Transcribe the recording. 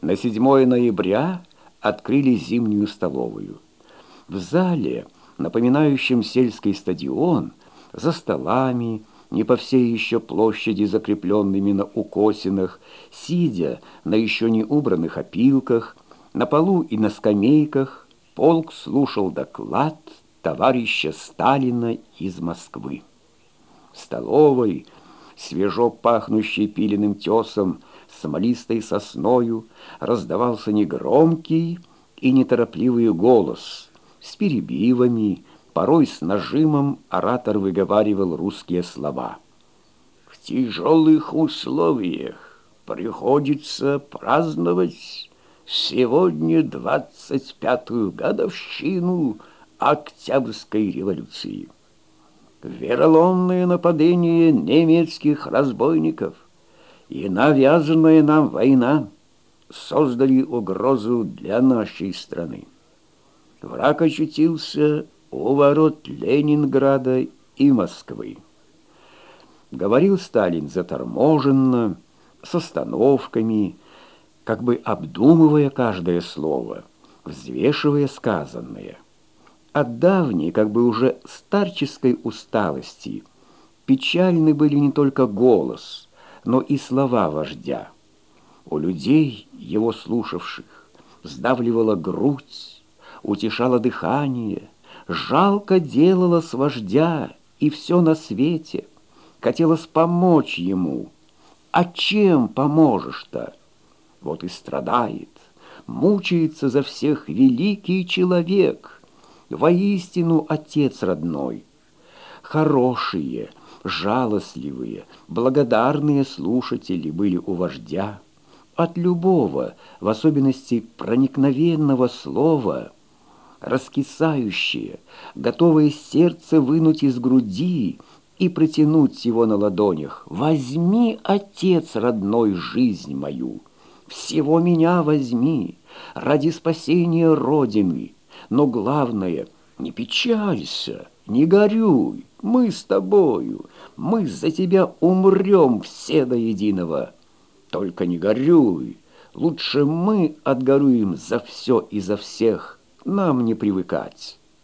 На 7 ноября открыли зимнюю столовую. В зале, напоминающем сельский стадион, за столами, не по всей еще площади, закрепленными на укосинах, сидя на еще не убранных опилках, на полу и на скамейках, полк слушал доклад товарища Сталина из Москвы. В столовой, свежо пахнущей пиленным тесом, смолистой сосною, раздавался негромкий и неторопливый голос. С перебивами, порой с нажимом оратор выговаривал русские слова. «В тяжелых условиях приходится праздновать сегодня двадцать пятую годовщину Октябрьской революции. Вероломное нападение немецких разбойников и навязанная нам война создали угрозу для нашей страны. Враг очутился у ворот Ленинграда и Москвы. Говорил Сталин заторможенно, с остановками, как бы обдумывая каждое слово, взвешивая сказанное – от давней, как бы уже старческой усталости, печальны были не только голос, но и слова вождя. У людей, его слушавших, сдавливала грудь, утешало дыхание, жалко делала с вождя и все на свете. Хотелось помочь ему. А чем поможешь-то? Вот и страдает, мучается за всех великий человек — воистину отец родной. Хорошие, жалостливые, благодарные слушатели были у вождя. От любого, в особенности проникновенного слова, раскисающие, готовое сердце вынуть из груди и протянуть его на ладонях. «Возьми, отец родной, жизнь мою, всего меня возьми, ради спасения Родины» но главное, не печалься, не горюй, мы с тобою, мы за тебя умрем все до единого. Только не горюй, лучше мы отгорюем за все и за всех, нам не привыкать».